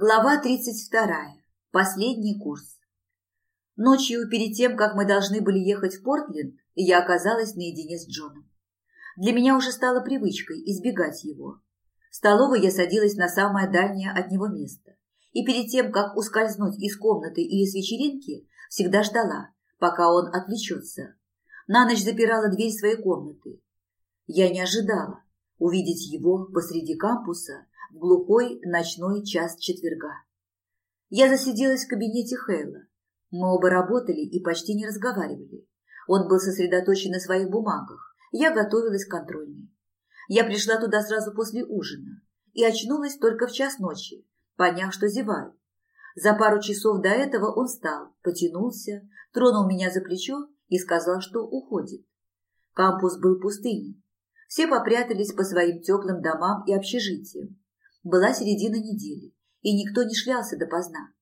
Глава 32. Последний курс. Ночью, перед тем, как мы должны были ехать в Портленд, я оказалась наедине с Джоном. Для меня уже стало привычкой избегать его. В столовой я садилась на самое дальнее от него место. И перед тем, как ускользнуть из комнаты или с вечеринки, всегда ждала, пока он отвлечется. На ночь запирала дверь своей комнаты. Я не ожидала увидеть его посреди кампуса в глухой ночной час четверга. Я засиделась в кабинете Хейла. Мы оба работали и почти не разговаривали. Он был сосредоточен на своих бумагах. Я готовилась к контрольной. Я пришла туда сразу после ужина и очнулась только в час ночи, поняв, что зеваю. За пару часов до этого он встал, потянулся, тронул меня за плечо и сказал, что уходит. Кампус был пустынен. Все попрятались по своим теплым домам и общежитиям. Была середина недели, и никто не шлялся допоздна.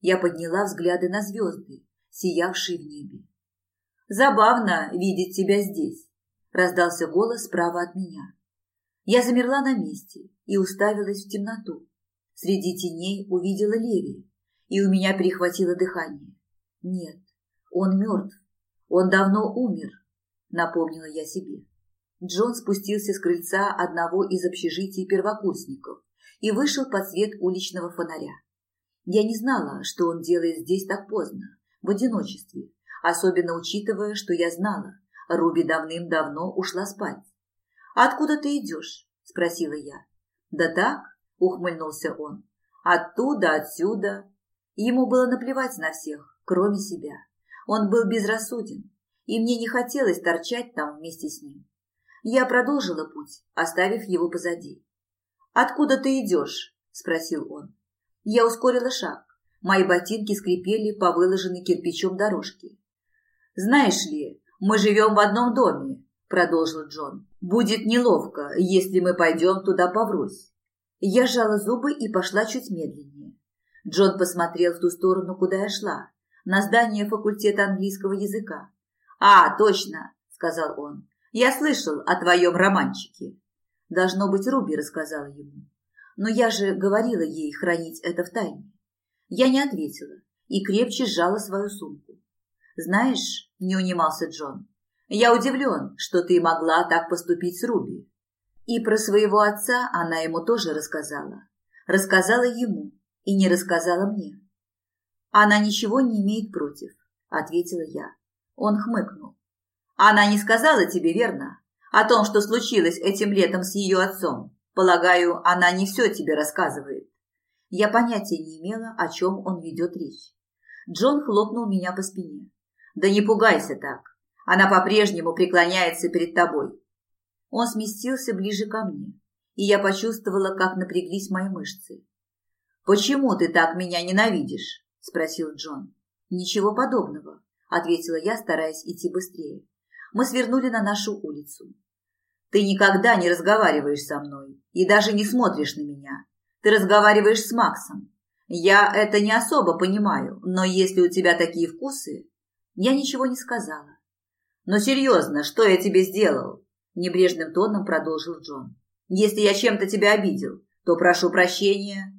Я подняла взгляды на звезды, сиявшие в небе. «Забавно видеть тебя здесь», – раздался голос справа от меня. Я замерла на месте и уставилась в темноту. Среди теней увидела Леви, и у меня перехватило дыхание. Нет, он мертв. Он давно умер, напомнила я себе. Джон спустился с крыльца одного из общежитий первокурсников и вышел под свет уличного фонаря. Я не знала, что он делает здесь так поздно, в одиночестве, особенно учитывая, что я знала, Руби давным-давно ушла спать. «Откуда ты идешь?» – спросила я. «Да так», – ухмыльнулся он. «Оттуда, отсюда». Ему было наплевать на всех, кроме себя. Он был безрассуден, и мне не хотелось торчать там вместе с ним. Я продолжила путь, оставив его позади. «Откуда ты идешь?» – спросил он. Я ускорила шаг. Мои ботинки скрипели по выложенной кирпичом дорожке. «Знаешь ли, мы живем в одном доме», – продолжил Джон. «Будет неловко, если мы пойдем туда поврось». Я сжала зубы и пошла чуть медленнее. Джон посмотрел в ту сторону, куда я шла, на здание факультета английского языка. «А, точно», – сказал он. «Я слышал о твоем романчике». Должно быть, Руби рассказала ему. Но я же говорила ей хранить это в тайне. Я не ответила и крепче сжала свою сумку. «Знаешь, — не унимался Джон, — я удивлен, что ты могла так поступить с Руби». И про своего отца она ему тоже рассказала. Рассказала ему и не рассказала мне. «Она ничего не имеет против», — ответила я. Он хмыкнул. «Она не сказала тебе, верно? О том, что случилось этим летом с ее отцом. Полагаю, она не все тебе рассказывает. Я понятия не имела, о чем он ведет речь. Джон хлопнул меня по спине. Да не пугайся так. Она по-прежнему преклоняется перед тобой. Он сместился ближе ко мне, и я почувствовала, как напряглись мои мышцы. «Почему ты так меня ненавидишь?» – спросил Джон. «Ничего подобного», – ответила я, стараясь идти быстрее мы свернули на нашу улицу. Ты никогда не разговариваешь со мной и даже не смотришь на меня. Ты разговариваешь с Максом. Я это не особо понимаю, но если у тебя такие вкусы... Я ничего не сказала. Но серьезно, что я тебе сделал? Небрежным тоном продолжил Джон. Если я чем-то тебя обидел, то прошу прощения.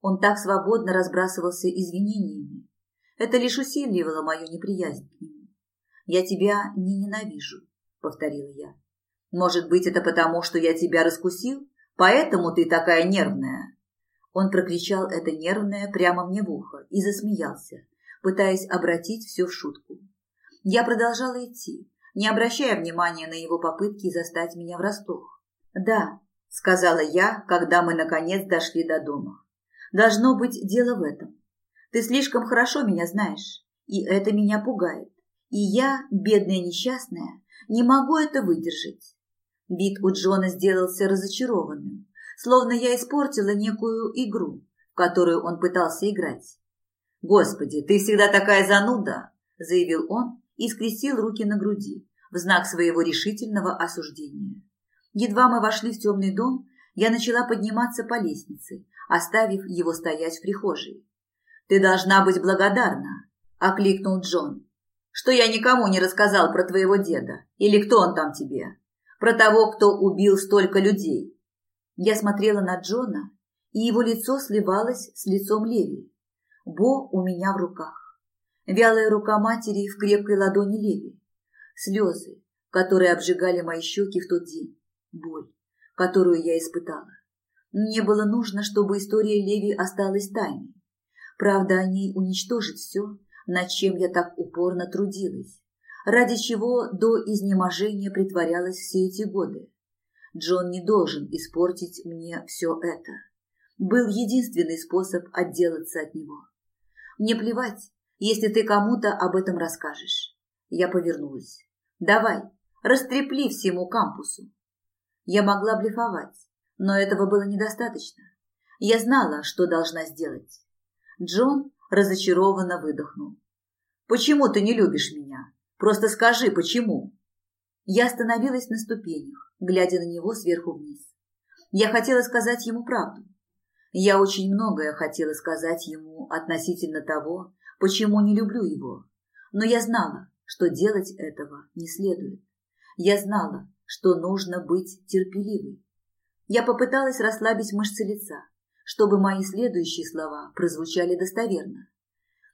Он так свободно разбрасывался извинениями. Это лишь усиливало мою неприязнь к нему. «Я тебя не ненавижу», — повторила я. «Может быть, это потому, что я тебя раскусил? Поэтому ты такая нервная?» Он прокричал это нервное прямо мне в ухо и засмеялся, пытаясь обратить все в шутку. Я продолжала идти, не обращая внимания на его попытки застать меня врасплох. «Да», — сказала я, когда мы, наконец, дошли до дома. «Должно быть дело в этом. Ты слишком хорошо меня знаешь, и это меня пугает. И я, бедная несчастная, не могу это выдержать. Вид у Джона сделался разочарованным, словно я испортила некую игру, в которую он пытался играть. «Господи, ты всегда такая зануда!» – заявил он и скрестил руки на груди в знак своего решительного осуждения. Едва мы вошли в темный дом, я начала подниматься по лестнице, оставив его стоять в прихожей. «Ты должна быть благодарна!» – окликнул Джон что я никому не рассказал про твоего деда. Или кто он там тебе? Про того, кто убил столько людей. Я смотрела на Джона, и его лицо сливалось с лицом Леви. Бо у меня в руках. Вялая рука матери в крепкой ладони Леви. Слезы, которые обжигали мои щеки в тот день. Боль, которую я испытала. Мне было нужно, чтобы история Леви осталась тайной. Правда о ней уничтожить все, над чем я так упорно трудилась, ради чего до изнеможения притворялась все эти годы. Джон не должен испортить мне все это. Был единственный способ отделаться от него. Мне плевать, если ты кому-то об этом расскажешь. Я повернулась. Давай, растрепли всему кампусу. Я могла блефовать, но этого было недостаточно. Я знала, что должна сделать. Джон разочарованно выдохнул. «Почему ты не любишь меня? Просто скажи, почему?» Я остановилась на ступенях, глядя на него сверху вниз. Я хотела сказать ему правду. Я очень многое хотела сказать ему относительно того, почему не люблю его. Но я знала, что делать этого не следует. Я знала, что нужно быть терпеливой. Я попыталась расслабить мышцы лица, чтобы мои следующие слова прозвучали достоверно.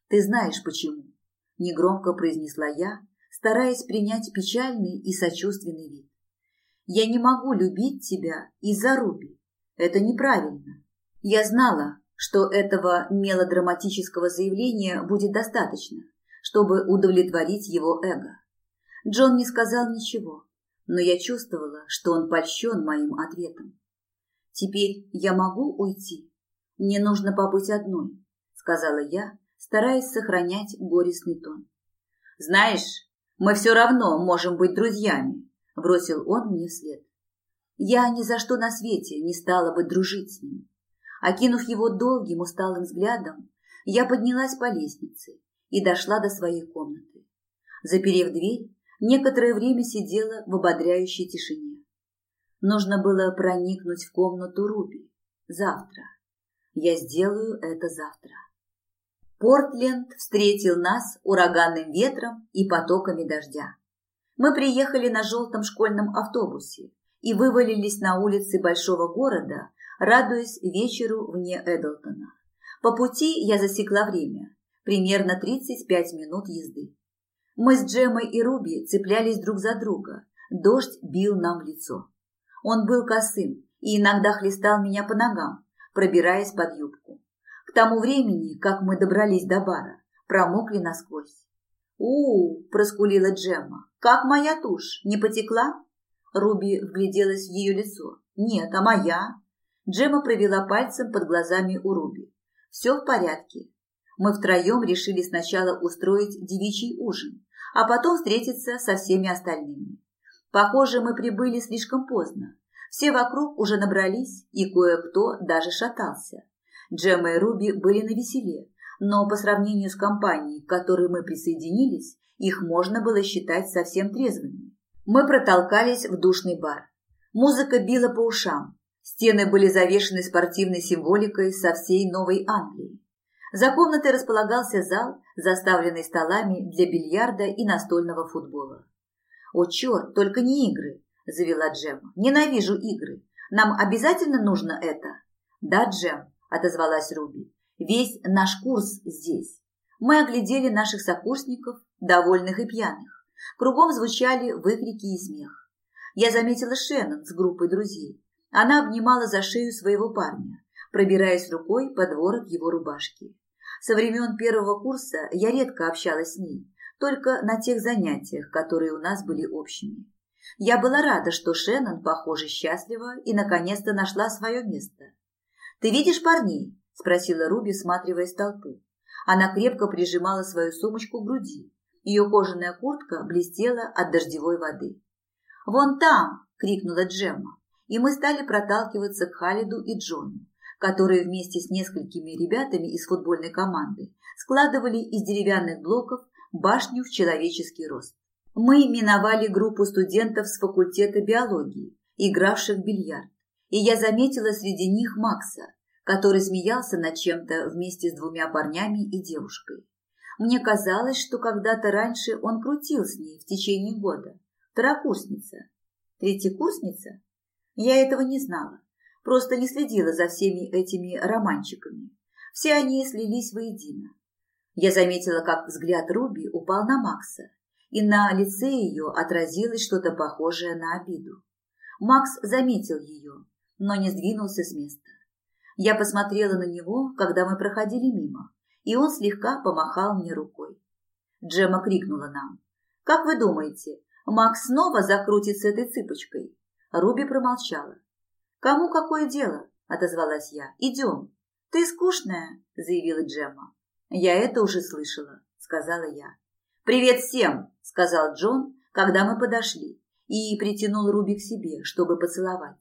«Ты знаешь почему», – негромко произнесла я, стараясь принять печальный и сочувственный вид. «Я не могу любить тебя из-за Руби. Это неправильно. Я знала, что этого мелодраматического заявления будет достаточно, чтобы удовлетворить его эго. Джон не сказал ничего, но я чувствовала, что он польщен моим ответом. «Теперь я могу уйти? Мне нужно побыть одной», — сказала я, стараясь сохранять горестный тон. «Знаешь, мы все равно можем быть друзьями», – бросил он мне вслед. Я ни за что на свете не стала бы дружить с ним. Окинув его долгим усталым взглядом, я поднялась по лестнице и дошла до своей комнаты. Заперев дверь, некоторое время сидела в ободряющей тишине. Нужно было проникнуть в комнату Руби. Завтра. Я сделаю это завтра. Портленд встретил нас ураганным ветром и потоками дождя. Мы приехали на желтом школьном автобусе и вывалились на улицы большого города, радуясь вечеру вне Эдлтона. По пути я засекла время, примерно 35 минут езды. Мы с Джемой и Руби цеплялись друг за друга, дождь бил нам в лицо. Он был косым и иногда хлестал меня по ногам, пробираясь под юбку. К тому времени, как мы добрались до бара, промокли насквозь. у, проскулила Джемма. «Как моя тушь? Не потекла?» Руби вгляделась в ее лицо. «Нет, а моя?» Джемма провела пальцем под глазами у Руби. «Все в порядке. Мы втроем решили сначала устроить девичий ужин, а потом встретиться со всеми остальными. Похоже, мы прибыли слишком поздно. Все вокруг уже набрались, и кое-кто даже шатался. Джемма и Руби были на веселе, но по сравнению с компанией, к которой мы присоединились, их можно было считать совсем трезвыми. Мы протолкались в душный бар. Музыка била по ушам. Стены были завешены спортивной символикой со всей Новой Англии. За комнатой располагался зал, заставленный столами для бильярда и настольного футбола. «О, черт, только не игры!» – завела Джем. «Ненавижу игры. Нам обязательно нужно это?» «Да, Джем, – отозвалась Руби. «Весь наш курс здесь. Мы оглядели наших сокурсников, довольных и пьяных. Кругом звучали выкрики и смех. Я заметила Шеннон с группой друзей. Она обнимала за шею своего парня, пробираясь рукой под ворот его рубашки. Со времен первого курса я редко общалась с ней, только на тех занятиях, которые у нас были общими. Я была рада, что Шеннон, похоже, счастлива и наконец-то нашла свое место. «Ты видишь парней?» – спросила Руби, всматриваясь в толпу. Она крепко прижимала свою сумочку к груди. Ее кожаная куртка блестела от дождевой воды. «Вон там!» – крикнула Джемма, и мы стали проталкиваться к Халиду и Джону, которые вместе с несколькими ребятами из футбольной команды складывали из деревянных блоков башню в человеческий рост. Мы миновали группу студентов с факультета биологии, игравших в бильярд и я заметила среди них Макса, который смеялся над чем-то вместе с двумя парнями и девушкой. Мне казалось, что когда-то раньше он крутил с ней в течение года. Второкурсница. Третьекурсница? Я этого не знала. просто не следила за всеми этими романчиками. Все они слились воедино. Я заметила, как взгляд Руби упал на Макса, и на лице ее отразилось что-то похожее на обиду. Макс заметил ее, но не сдвинулся с места. Я посмотрела на него, когда мы проходили мимо, и он слегка помахал мне рукой. Джема крикнула нам. «Как вы думаете, Макс снова закрутит с этой цыпочкой?» Руби промолчала. «Кому какое дело?» – отозвалась я. «Идем». «Ты скучная», – заявила Джемма. «Я это уже слышала», – сказала я. «Привет всем!» – сказал Джон, когда мы подошли, и притянул Руби к себе, чтобы поцеловать.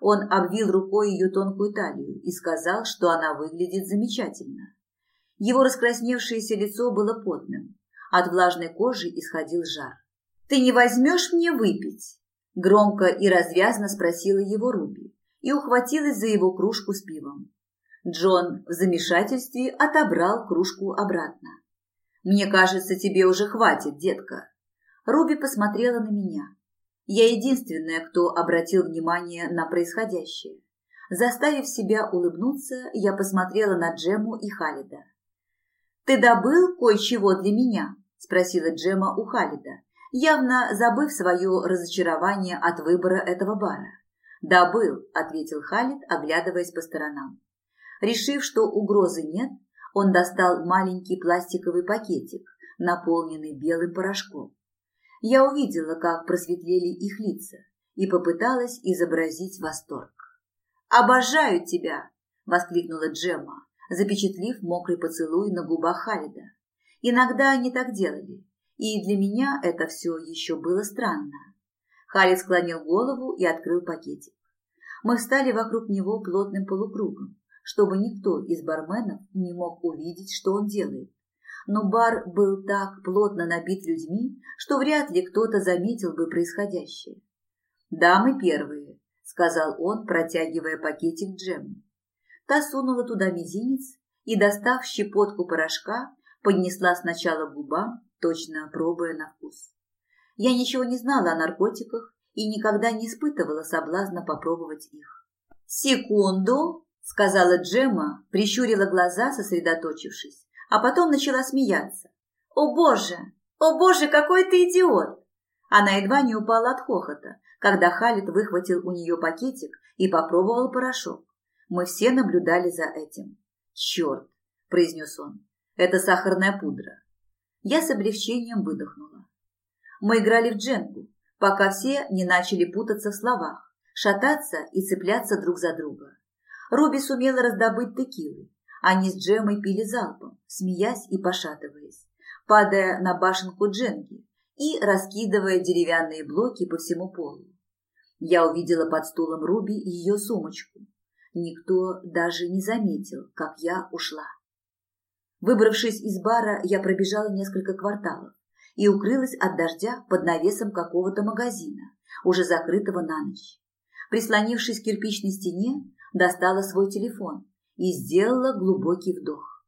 Он обвил рукой ее тонкую талию и сказал, что она выглядит замечательно. Его раскрасневшееся лицо было потным. От влажной кожи исходил жар. «Ты не возьмешь мне выпить?» Громко и развязно спросила его Руби и ухватилась за его кружку с пивом. Джон в замешательстве отобрал кружку обратно. «Мне кажется, тебе уже хватит, детка». Руби посмотрела на меня. Я единственная, кто обратил внимание на происходящее. Заставив себя улыбнуться, я посмотрела на Джему и Халида. «Ты добыл кое-чего для меня?» – спросила Джема у Халида, явно забыв свое разочарование от выбора этого бара. «Добыл», – ответил Халид, оглядываясь по сторонам. Решив, что угрозы нет, он достал маленький пластиковый пакетик, наполненный белым порошком. Я увидела, как просветлели их лица, и попыталась изобразить восторг. «Обожаю тебя!» – воскликнула Джемма, запечатлив мокрый поцелуй на губах Халида. Иногда они так делали, и для меня это все еще было странно. Халид склонил голову и открыл пакетик. Мы встали вокруг него плотным полукругом, чтобы никто из барменов не мог увидеть, что он делает. Но бар был так плотно набит людьми, что вряд ли кто-то заметил бы происходящее. «Дамы первые», — сказал он, протягивая пакетик Джемми. Та сунула туда мизинец и, достав щепотку порошка, поднесла сначала губам, точно пробуя на вкус. Я ничего не знала о наркотиках и никогда не испытывала соблазна попробовать их. «Секунду!» Сказала Джемма, прищурила глаза, сосредоточившись, а потом начала смеяться. «О боже! О боже, какой ты идиот!» Она едва не упала от хохота, когда Халит выхватил у нее пакетик и попробовал порошок. Мы все наблюдали за этим. «Черт!» – произнес он. «Это сахарная пудра». Я с облегчением выдохнула. Мы играли в дженгу, пока все не начали путаться в словах, шататься и цепляться друг за друга. Руби сумела раздобыть текилы. Они с Джемой пили залпом, смеясь и пошатываясь, падая на башенку Дженги и раскидывая деревянные блоки по всему полу. Я увидела под стулом Руби ее сумочку. Никто даже не заметил, как я ушла. Выбравшись из бара, я пробежала несколько кварталов и укрылась от дождя под навесом какого-то магазина, уже закрытого на ночь. Прислонившись к кирпичной стене, достала свой телефон и сделала глубокий вдох.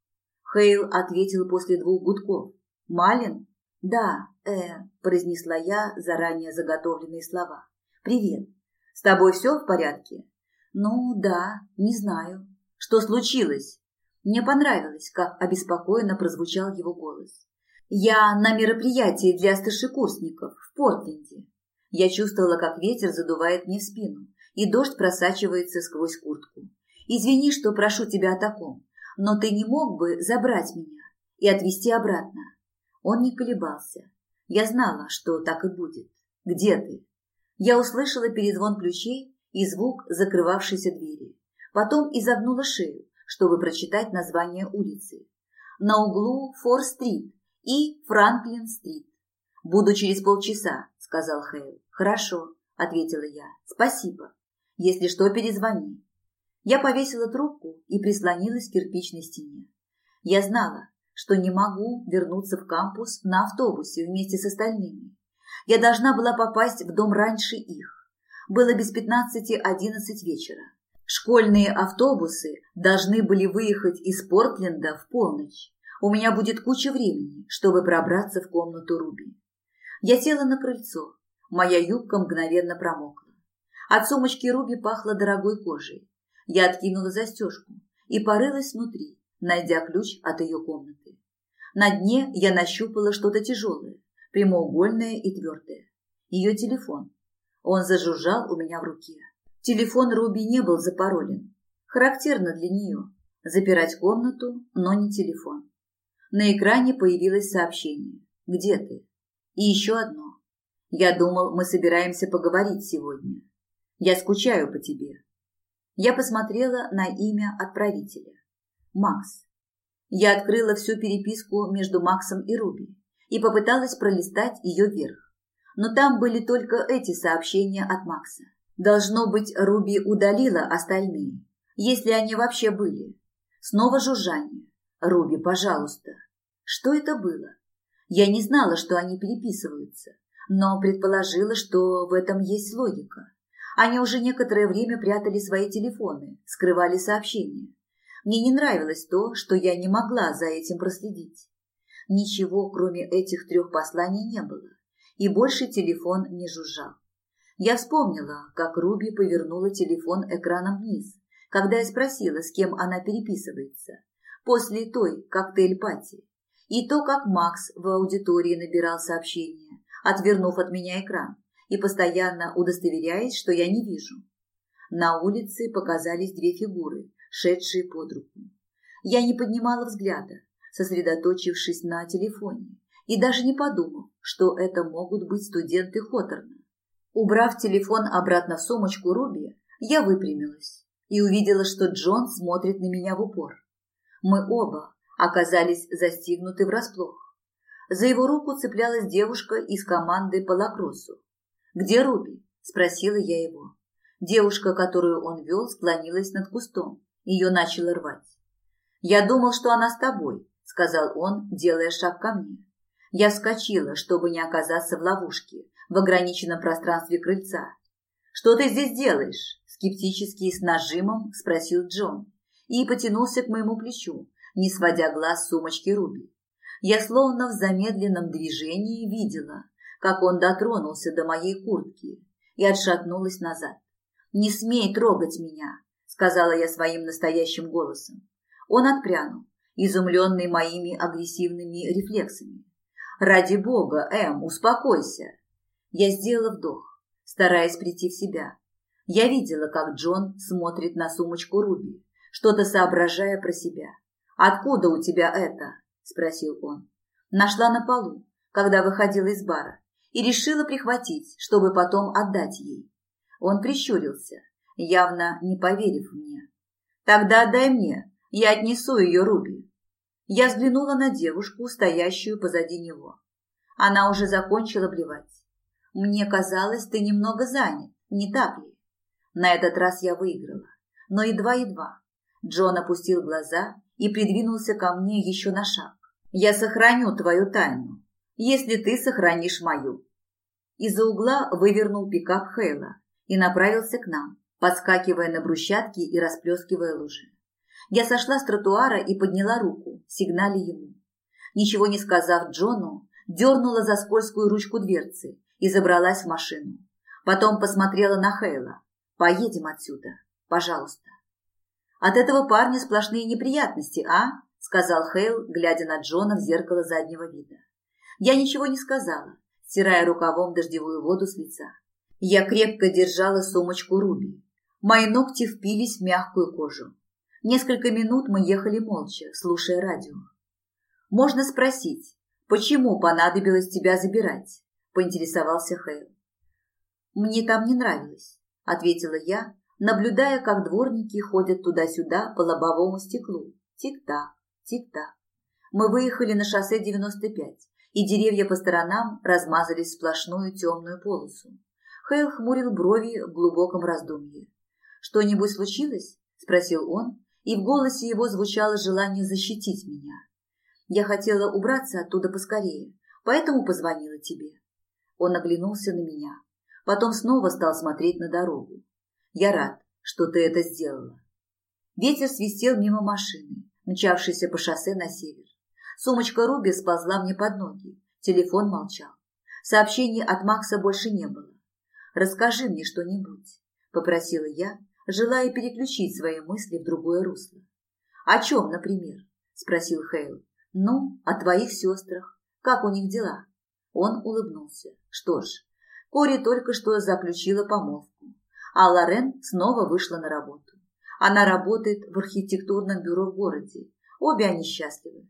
Хейл ответил после двух гудков. «Малин?» «Да, э», – произнесла я заранее заготовленные слова. «Привет. С тобой все в порядке?» «Ну, да, не знаю». «Что случилось?» Мне понравилось, как обеспокоенно прозвучал его голос. «Я на мероприятии для старшекурсников в Портленде». Я чувствовала, как ветер задувает мне спину, и дождь просачивается сквозь куртку. Извини, что прошу тебя о таком, но ты не мог бы забрать меня и отвезти обратно. Он не колебался. Я знала, что так и будет. Где ты? Я услышала перезвон ключей и звук закрывавшейся двери. Потом изогнула шею, чтобы прочитать название улицы. На углу Фор-стрит и Франклин-стрит. «Буду через полчаса», — сказал Хейл. «Хорошо», — ответила я. «Спасибо». Если что, перезвони. Я повесила трубку и прислонилась к кирпичной стене. Я знала, что не могу вернуться в кампус на автобусе вместе с остальными. Я должна была попасть в дом раньше их. Было без пятнадцати одиннадцать вечера. Школьные автобусы должны были выехать из Портленда в полночь. У меня будет куча времени, чтобы пробраться в комнату Руби. Я села на крыльцо. Моя юбка мгновенно промокла. От сумочки Руби пахло дорогой кожей. Я откинула застежку и порылась внутри, найдя ключ от ее комнаты. На дне я нащупала что-то тяжелое, прямоугольное и твердое. Ее телефон. Он зажужжал у меня в руке. Телефон Руби не был запаролен. Характерно для нее. Запирать комнату, но не телефон. На экране появилось сообщение. «Где ты?» И еще одно. «Я думал, мы собираемся поговорить сегодня. Я скучаю по тебе». Я посмотрела на имя отправителя. Макс. Я открыла всю переписку между Максом и Руби и попыталась пролистать ее вверх. Но там были только эти сообщения от Макса. Должно быть, Руби удалила остальные, если они вообще были. Снова жужжание. «Руби, пожалуйста». Что это было? Я не знала, что они переписываются, но предположила, что в этом есть логика. Они уже некоторое время прятали свои телефоны, скрывали сообщения. Мне не нравилось то, что я не могла за этим проследить. Ничего, кроме этих трех посланий, не было, и больше телефон не жужжал. Я вспомнила, как Руби повернула телефон экраном вниз, когда я спросила, с кем она переписывается, после той коктейль-пати, и то, как Макс в аудитории набирал сообщения, отвернув от меня экран и постоянно удостоверяясь, что я не вижу. На улице показались две фигуры, шедшие под руку. Я не поднимала взгляда, сосредоточившись на телефоне, и даже не подумав, что это могут быть студенты Хоторна. Убрав телефон обратно в сумочку Руби, я выпрямилась и увидела, что Джон смотрит на меня в упор. Мы оба оказались застигнуты врасплох. За его руку цеплялась девушка из команды по лакроссу. «Где Руби?» – спросила я его. Девушка, которую он вел, склонилась над кустом. Ее начало рвать. «Я думал, что она с тобой», – сказал он, делая шаг ко мне. Я вскочила, чтобы не оказаться в ловушке, в ограниченном пространстве крыльца. «Что ты здесь делаешь?» – скептически и с нажимом спросил Джон и потянулся к моему плечу, не сводя глаз с сумочки Руби. Я словно в замедленном движении видела, как он дотронулся до моей куртки и отшатнулась назад. «Не смей трогать меня!» – сказала я своим настоящим голосом. Он отпрянул, изумленный моими агрессивными рефлексами. «Ради бога, Эм, успокойся!» Я сделала вдох, стараясь прийти в себя. Я видела, как Джон смотрит на сумочку Руби, что-то соображая про себя. «Откуда у тебя это?» – спросил он. Нашла на полу, когда выходила из бара и решила прихватить, чтобы потом отдать ей. Он прищурился, явно не поверив мне. «Тогда отдай мне, я отнесу ее Руби». Я взглянула на девушку, стоящую позади него. Она уже закончила блевать. «Мне казалось, ты немного занят, не так ли?» На этот раз я выиграла, но едва-едва. Джон опустил глаза и придвинулся ко мне еще на шаг. «Я сохраню твою тайну, если ты сохранишь мою». Из-за угла вывернул пикап Хейла и направился к нам, подскакивая на брусчатки и расплескивая лужи. Я сошла с тротуара и подняла руку, сигналя ему. Ничего не сказав Джону, дернула за скользкую ручку дверцы и забралась в машину. Потом посмотрела на Хейла. «Поедем отсюда, пожалуйста». «От этого парня сплошные неприятности, а?» – сказал Хейл, глядя на Джона в зеркало заднего вида. Я ничего не сказала, стирая рукавом дождевую воду с лица. Я крепко держала сумочку Руби. Мои ногти впились в мягкую кожу. Несколько минут мы ехали молча, слушая радио. «Можно спросить, почему понадобилось тебя забирать?» – поинтересовался Хейл. «Мне там не нравилось», – ответила я, наблюдая, как дворники ходят туда-сюда по лобовому стеклу. Тик-так, тик-так. Мы выехали на шоссе 95, и деревья по сторонам размазались в сплошную темную полосу. Хейл хмурил брови в глубоком раздумье. «Что-нибудь случилось?» – спросил он, и в голосе его звучало желание защитить меня. «Я хотела убраться оттуда поскорее, поэтому позвонила тебе». Он оглянулся на меня, потом снова стал смотреть на дорогу. «Я рад, что ты это сделала». Ветер свистел мимо машины, мчавшейся по шоссе на север. Сумочка Руби сползла мне под ноги. Телефон молчал. Сообщений от Макса больше не было. «Расскажи мне что-нибудь», – попросила я, желая переключить свои мысли в другое русло. «О чем, например?» – спросил Хейл. «Ну, о твоих сестрах. Как у них дела?» Он улыбнулся. «Что ж, Кори только что заключила помолвку, а Лорен снова вышла на работу. Она работает в архитектурном бюро в городе. Обе они счастливы.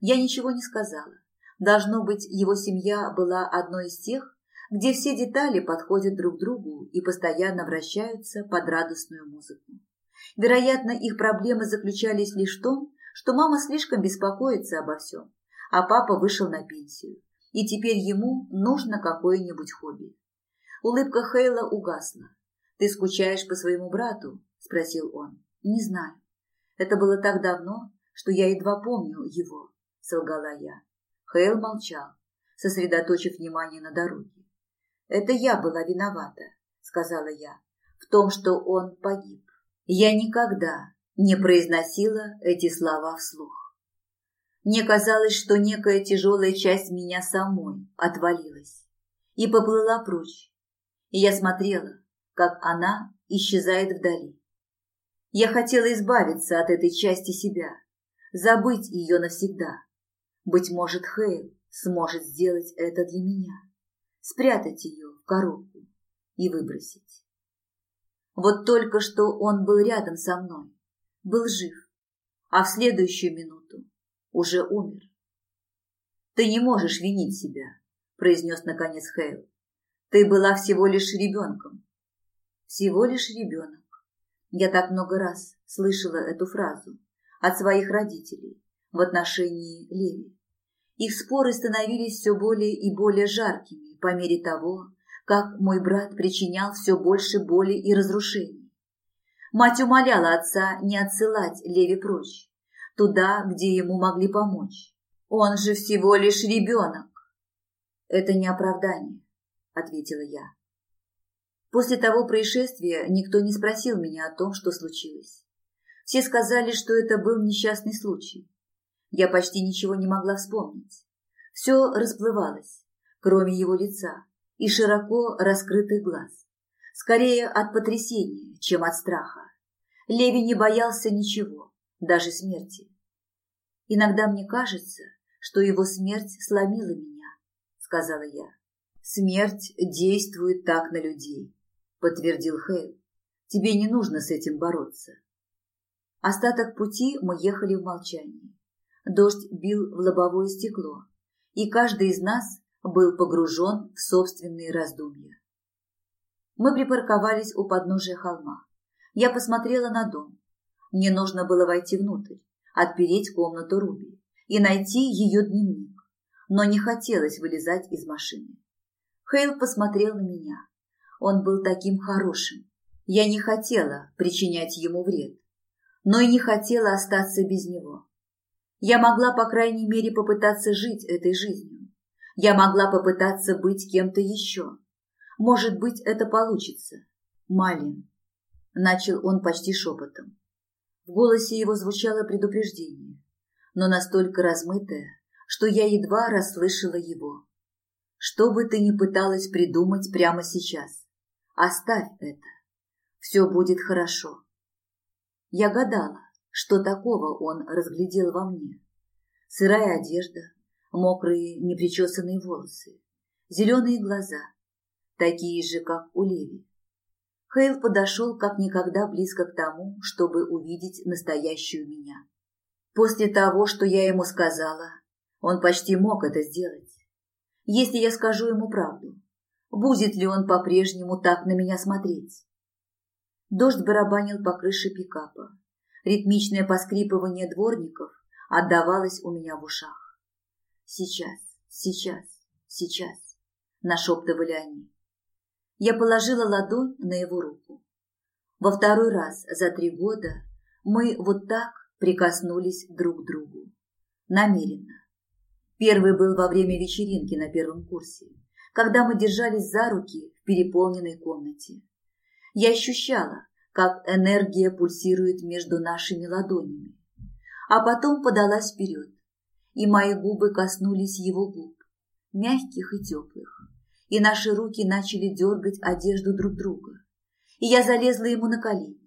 Я ничего не сказала. Должно быть, его семья была одной из тех, где все детали подходят друг другу и постоянно вращаются под радостную музыку. Вероятно, их проблемы заключались лишь в том, что мама слишком беспокоится обо всем, а папа вышел на пенсию, и теперь ему нужно какое-нибудь хобби. Улыбка Хейла угасла. «Ты скучаешь по своему брату?» – спросил он. «Не знаю. Это было так давно, что я едва помню его», – солгала я. Хейл молчал, сосредоточив внимание на дороге. «Это я была виновата», – сказала я, – «в том, что он погиб. Я никогда не произносила эти слова вслух. Мне казалось, что некая тяжелая часть меня самой отвалилась и поплыла прочь, и я смотрела, как она исчезает вдали. Я хотела избавиться от этой части себя, забыть ее навсегда. Быть может, Хейл сможет сделать это для меня спрятать ее в коробку и выбросить. Вот только что он был рядом со мной, был жив, а в следующую минуту уже умер. «Ты не можешь винить себя», – произнес наконец Хейл. «Ты была всего лишь ребенком». «Всего лишь ребенок». Я так много раз слышала эту фразу от своих родителей в отношении Леви. Их споры становились все более и более жаркими, по мере того, как мой брат причинял все больше боли и разрушений. Мать умоляла отца не отсылать Леви прочь, туда, где ему могли помочь. Он же всего лишь ребенок. Это не оправдание, ответила я. После того происшествия никто не спросил меня о том, что случилось. Все сказали, что это был несчастный случай. Я почти ничего не могла вспомнить. Все расплывалось кроме его лица и широко раскрытых глаз. Скорее от потрясения, чем от страха. Леви не боялся ничего, даже смерти. Иногда мне кажется, что его смерть сломила меня, сказала я. Смерть действует так на людей, подтвердил Хейл. Тебе не нужно с этим бороться. Остаток пути мы ехали в молчании. Дождь бил в лобовое стекло, и каждый из нас был погружен в собственные раздумья. Мы припарковались у подножия холма. Я посмотрела на дом. Мне нужно было войти внутрь, отпереть комнату Руби и найти ее дневник, но не хотелось вылезать из машины. Хейл посмотрел на меня. Он был таким хорошим. Я не хотела причинять ему вред, но и не хотела остаться без него. Я могла, по крайней мере, попытаться жить этой жизнью я могла попытаться быть кем-то еще. Может быть, это получится. Малин. Начал он почти шепотом. В голосе его звучало предупреждение, но настолько размытое, что я едва расслышала его. Что бы ты ни пыталась придумать прямо сейчас, оставь это. Все будет хорошо. Я гадала, что такого он разглядел во мне. Сырая одежда, мокрые непричесанные волосы, зеленые глаза, такие же, как у Леви. Хейл подошел как никогда близко к тому, чтобы увидеть настоящую меня. После того, что я ему сказала, он почти мог это сделать. Если я скажу ему правду, будет ли он по-прежнему так на меня смотреть? Дождь барабанил по крыше пикапа. Ритмичное поскрипывание дворников отдавалось у меня в ушах. «Сейчас, сейчас, сейчас», – нашептывали они. Я положила ладонь на его руку. Во второй раз за три года мы вот так прикоснулись друг к другу. Намеренно. Первый был во время вечеринки на первом курсе, когда мы держались за руки в переполненной комнате. Я ощущала, как энергия пульсирует между нашими ладонями, а потом подалась вперед и мои губы коснулись его губ, мягких и теплых, и наши руки начали дергать одежду друг друга. И я залезла ему на колени,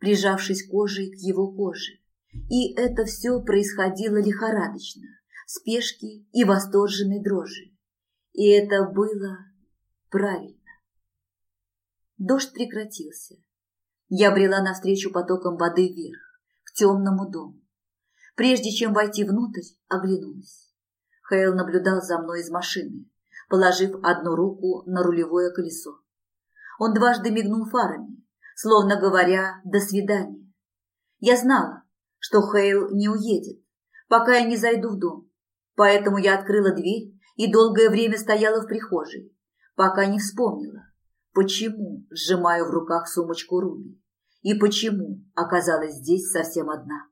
прижавшись кожей к его коже. И это все происходило лихорадочно, в спешке и восторженной дрожи. И это было правильно. Дождь прекратился. Я брела навстречу потокам воды вверх, к темному дому. Прежде чем войти внутрь, оглянулась. Хейл наблюдал за мной из машины, положив одну руку на рулевое колесо. Он дважды мигнул фарами, словно говоря «до свидания». Я знала, что Хейл не уедет, пока я не зайду в дом. Поэтому я открыла дверь и долгое время стояла в прихожей, пока не вспомнила, почему сжимаю в руках сумочку Руби. И почему оказалась здесь совсем одна.